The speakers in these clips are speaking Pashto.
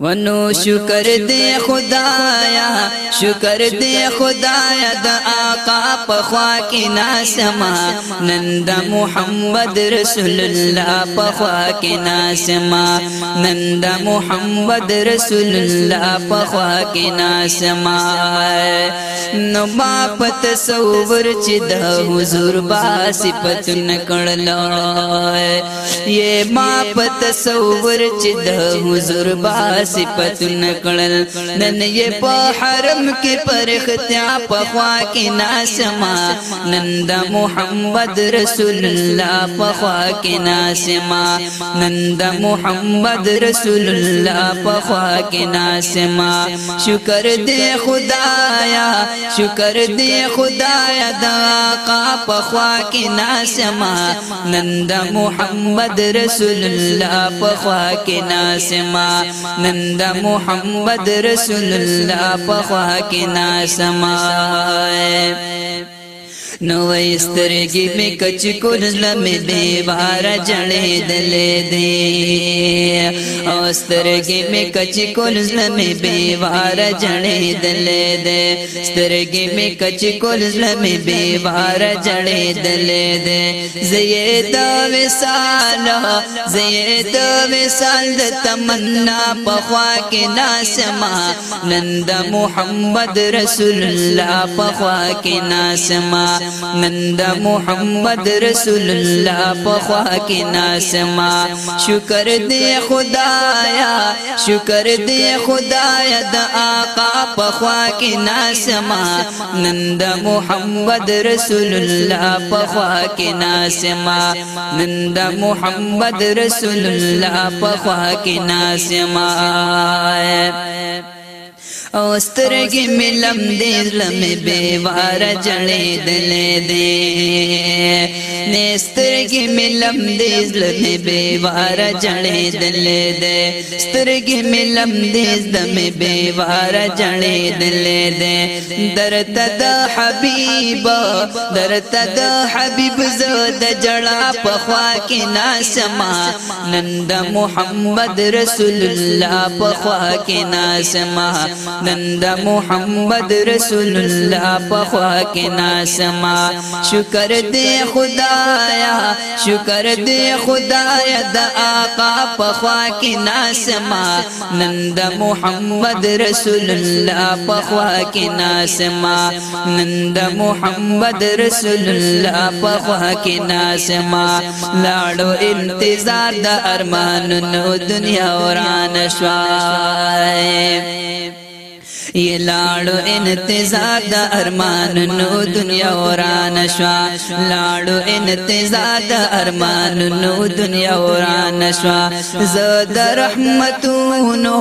ونو شکر دې خدایا شکر دې خدایا د آقا په خوا کې ناسما نند محمد رسول الله په خوا کې ناسما نند محمد رسول الله په خوا کې ناسما نو ما پت تصور چې د حضور با صفات نکړل یې ما پت تصور چې د حضور با صفت نکړل نن یې په حرم کې پرختیا په خوا کې ناسما نن د محمد رسول الله په خوا کې ناسما نن د محمد رسول الله په خوا کې ناسما شکر دې خدایا شکر دې خدایا دا کا په خوا کې ناسما نن د محمد رسول الله په خوا کې ناسما نن من محمد رسول الله په خوا کې ناسما نو سترګې مې کچ کول لمې بے وار جړې دلې دې او سترګې مې کچ کول لمې بے وار جړې دلې دې سترګې مې کچ کول لمې بے وار جړې دلې دې زید وسال زید وسال د تمنا په خوا کې ناسما نند محمد رسول الله په خوا کې ناسما نن د محمد رسول الله په خوا کې ناسما شکر دې خدایا شکر دې خدایا د آقا په خوا کې ناسما نن د محمد رسول الله په خوا کې ناسما نن د محمد رسول الله په خوا کې ناسما او سترګې ملم دې لمې به وار جړې دلې دې نسترګې ملم دې لمې به وار جړې دلې دې سترګې ملم دې لمې به وار جړې دلې دې درت د حبيب درت د حبيب زود جړا په خوا کې ناسما نند محمد رسول الله په خوا کې ناسما نن د محمد رسول الله په خوا کې ناسما شکر دې خدایا شکر دې خدایا د آقا په خوا کې ناسما نن د محمد رسول الله په خوا کې ناسما نن د محمد رسول الله په خوا کې ناسما لاړو انتظار د ارمانونو دنیا وران شوای یہ لاړو انتظار د ارمان نو دنیا وران شوا لاړو انتظار د ارمان نو دنیا وران شوا زد رحمتونو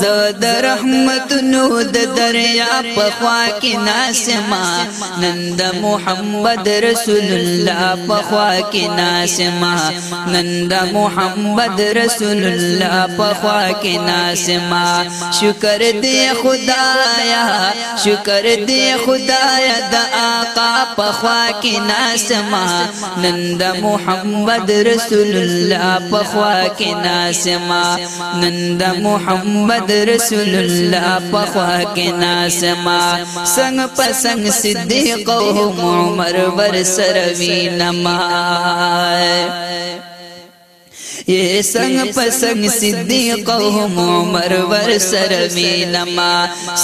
زد رحمتونو د دریا په خوا کې ناسما نند محمد رسول الله په خوا کې ناسما نند محمد رسول الله په خوا کې ناسما شکر دې خدا خدایا شکر دی خدایا د آقا په خوا کې ناسما نند محمد رسول الله په خوا کې ناسما نند محمد رسول الله په خوا کې ناسما څنګه پسنګ صدیق او عمر ور سروي نما یہ سنگ پسنگ ہم عمر ور سر وینما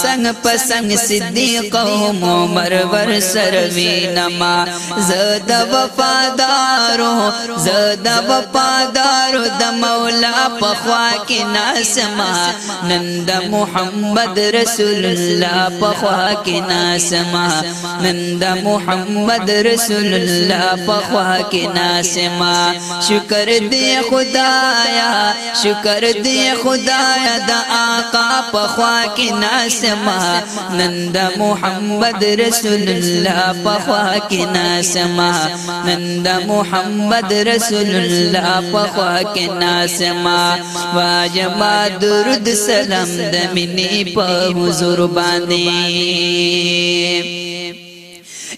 سنگ پسنگ صدیق ہم عمر سدھی کہ زد دمولا پخوا مولا پخوا کی ناسما نند محمد رسول اللہ پخوا کی ناسما نند محمد رسول اللہ پخوا کی ناسما شکر دے خود خدایا شکر دی خدایا د آقا په خوا کې ناسما نند محمد رسول الله په خوا کې ناسما نند محمد رسول الله په خوا کې ناسما واجما درود سلام د منی په حضور باندې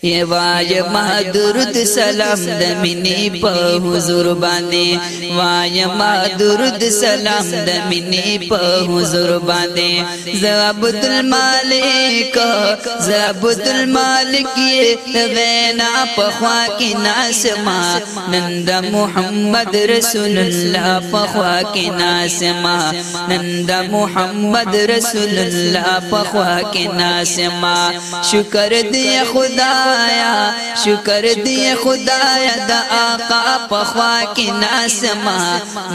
وای ما درود سلام د منی په حضور باندې وای ما درود سلام د منی په حضور باندې ز عبد المالک ز عبد المالک وینا په خوا کې ناس ما نند محمد رسول الله په خوا کې ناس ما نند محمد رسول الله په خوا کې ناس ما شکر دې خدا خدایا شکر دی خدایا د آقا په خوا کې ناسما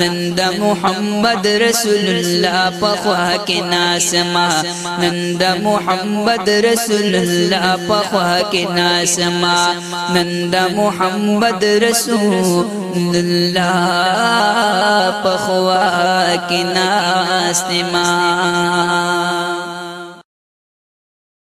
نن د محمد رسول الله په خوا کې ناسما نن د محمد رسول الله په خوا کې ناسما نن د محمد رسول الله په خوا کې ناسما